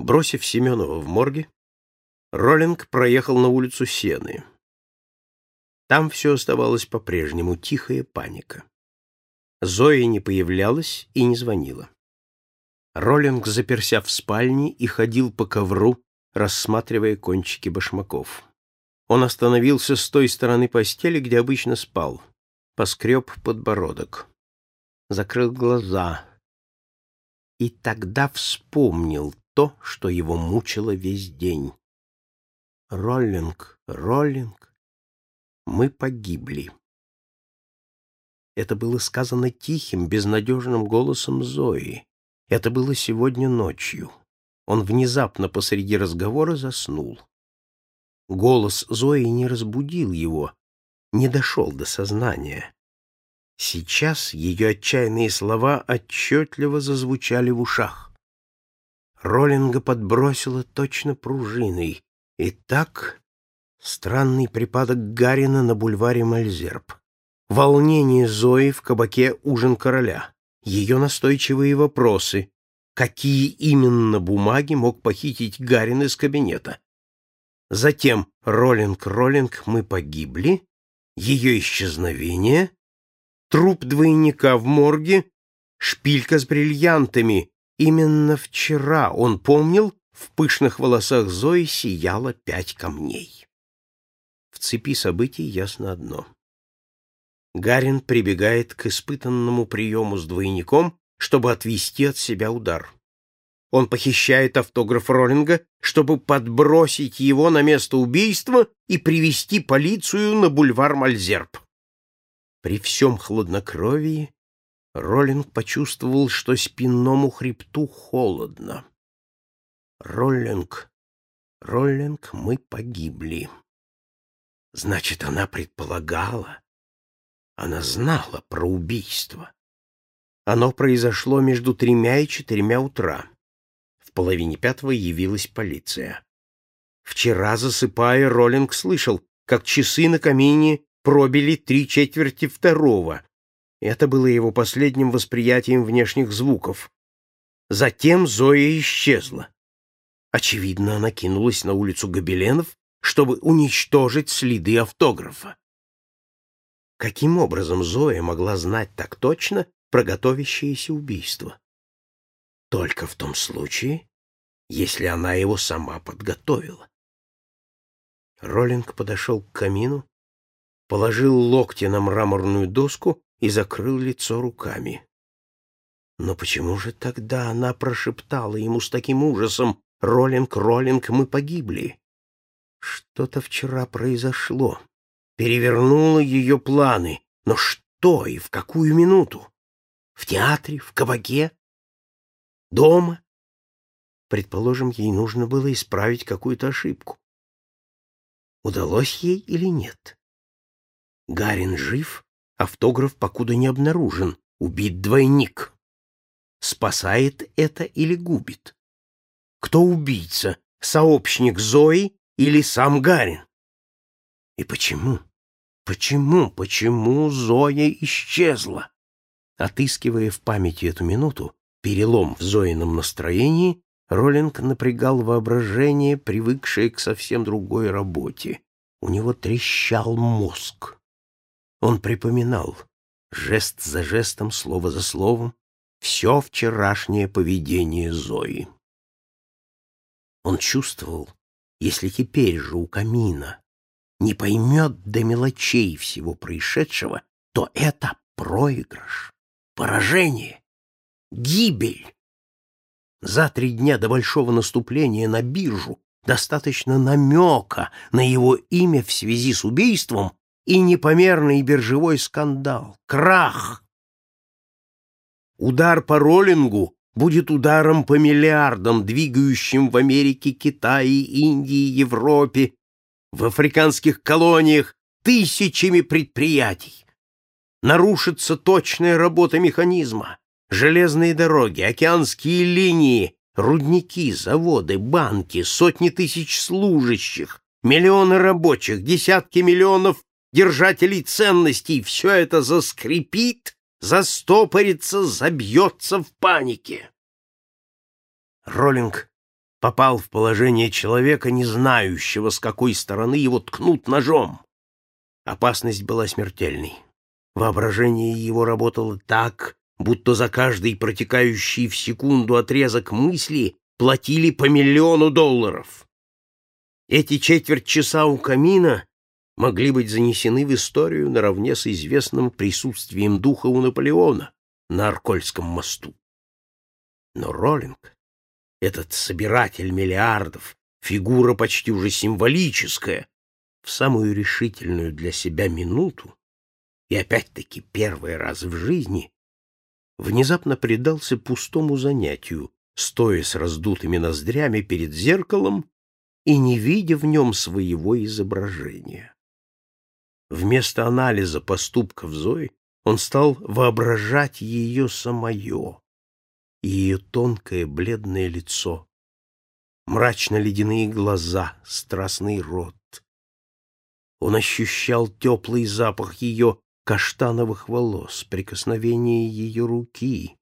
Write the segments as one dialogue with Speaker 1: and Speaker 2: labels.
Speaker 1: Бросив Семенова в морге, Роллинг проехал на улицу Сены. Там все оставалось по-прежнему, тихая паника. Зоя не появлялась и не звонила. Роллинг заперся в спальне и ходил по ковру, рассматривая кончики башмаков. Он остановился с той стороны постели, где обычно спал, поскреб подбородок, закрыл глаза и тогда вспомнил то, что его мучило весь день. «Роллинг, Роллинг, мы погибли». Это было сказано тихим, безнадежным голосом Зои. Это было сегодня ночью. Он внезапно посреди разговора заснул. Голос Зои не разбудил его, не дошел до сознания. Сейчас ее отчаянные слова отчетливо зазвучали в ушах. Роллинга подбросила точно пружиной. И так странный припадок Гарина на бульваре Мальзерб. Волнение Зои в кабаке «Ужин короля». Ее настойчивые вопросы. Какие именно бумаги мог похитить Гарин из кабинета? Затем «Роллинг, Роллинг, мы погибли», ее исчезновение, труп двойника в морге, шпилька с бриллиантами. Именно вчера он помнил, в пышных волосах Зои сияло пять камней. В цепи событий ясно одно. Гарин прибегает к испытанному приему с двойником, чтобы отвести от себя удар. Он похищает автограф Роллинга, чтобы подбросить его на место убийства и привести полицию на бульвар Мальзерб. При всем хладнокровии Роллинг почувствовал, что спинному хребту холодно. Роллинг, Роллинг, мы погибли. Значит, она предполагала, она знала про убийство. Оно произошло между тремя и четырьмя утра. В половине пятого явилась полиция. Вчера, засыпая, Роллинг слышал, как часы на камине пробили три четверти второго. Это было его последним восприятием внешних звуков. Затем Зоя исчезла. Очевидно, она кинулась на улицу Гобеленов, чтобы уничтожить следы автографа. Каким образом Зоя могла знать так точно про готовящееся убийство? Только в том случае, если она его сама подготовила. Роллинг подошел к камину, положил локти на мраморную доску и закрыл лицо руками. Но почему же тогда она прошептала ему с таким ужасом «Роллинг, Роллинг, мы погибли»? Что-то вчера произошло, перевернуло ее планы, но что и в какую минуту? В театре, в кабаке? Дома? Предположим, ей нужно было исправить какую-то ошибку. Удалось ей или нет? Гарин жив, автограф покуда не обнаружен, убит двойник. Спасает это или губит? Кто убийца, сообщник Зои или сам Гарин? И почему? Почему, почему Зоя исчезла? Отыскивая в памяти эту минуту, перелом в Зоином настроении, Роллинг напрягал воображение, привыкшее к совсем другой работе. У него трещал мозг. Он припоминал, жест за жестом, слово за словом, все вчерашнее поведение Зои. Он чувствовал, если теперь же у камина не поймет до мелочей всего происшедшего, то это проигрыш, поражение, гибель. За три дня до большого наступления на биржу достаточно намека на его имя в связи с убийством, и непомерный биржевой скандал, крах. Удар по роллингу будет ударом по миллиардам, двигающим в Америке, Китае, Индии, Европе, в африканских колониях тысячами предприятий. Нарушится точная работа механизма, железные дороги, океанские линии, рудники, заводы, банки, сотни тысяч служащих, миллионы рабочих, десятки миллионов держателей ценностей, все это заскрипит, застопорится, забьется в панике. Роллинг попал в положение человека, не знающего, с какой стороны его ткнут ножом. Опасность была смертельной. Воображение его работало так, будто за каждый протекающий в секунду отрезок мысли платили по миллиону долларов. Эти четверть часа у камина могли быть занесены в историю наравне с известным присутствием духа у Наполеона на Аркольском мосту. Но Роллинг, этот собиратель миллиардов, фигура почти уже символическая, в самую решительную для себя минуту, и опять-таки первый раз в жизни, внезапно предался пустому занятию, стоя с раздутыми ноздрями перед зеркалом и не видя в нем своего изображения. Вместо анализа поступков Зои он стал воображать ее самое, ее тонкое бледное лицо, мрачно-ледяные глаза, страстный рот. Он ощущал теплый запах ее каштановых волос, прикосновение ее руки.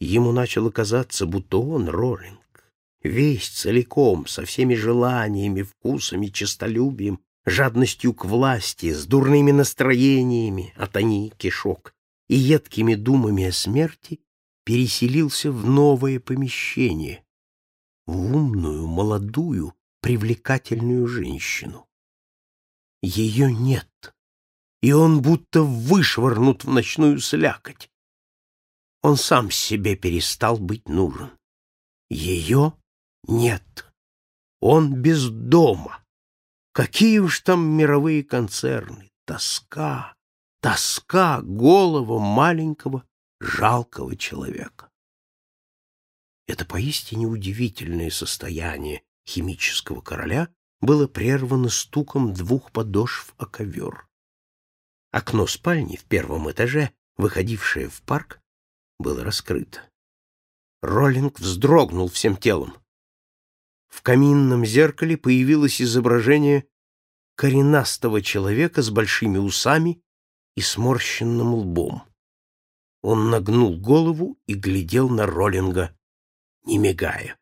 Speaker 1: Ему начало казаться, будто он, Роллинг, весь целиком, со всеми желаниями, вкусами, честолюбием, жадностью к власти, с дурными настроениями от они кишок и едкими думами о смерти, переселился в новое помещение, в умную, молодую, привлекательную женщину. Ее нет и он будто вышвырнут в ночную слякоть. Он сам себе перестал быть нужен. Ее нет. Он без дома. Какие уж там мировые концерны. Тоска, тоска голого маленького жалкого человека. Это поистине удивительное состояние химического короля было прервано стуком двух подошв о ковер. Окно спальни в первом этаже, выходившее в парк, было раскрыто. Роллинг вздрогнул всем телом. В каминном зеркале появилось изображение коренастого человека с большими усами и сморщенным лбом. Он нагнул голову и глядел на Роллинга, не мигая.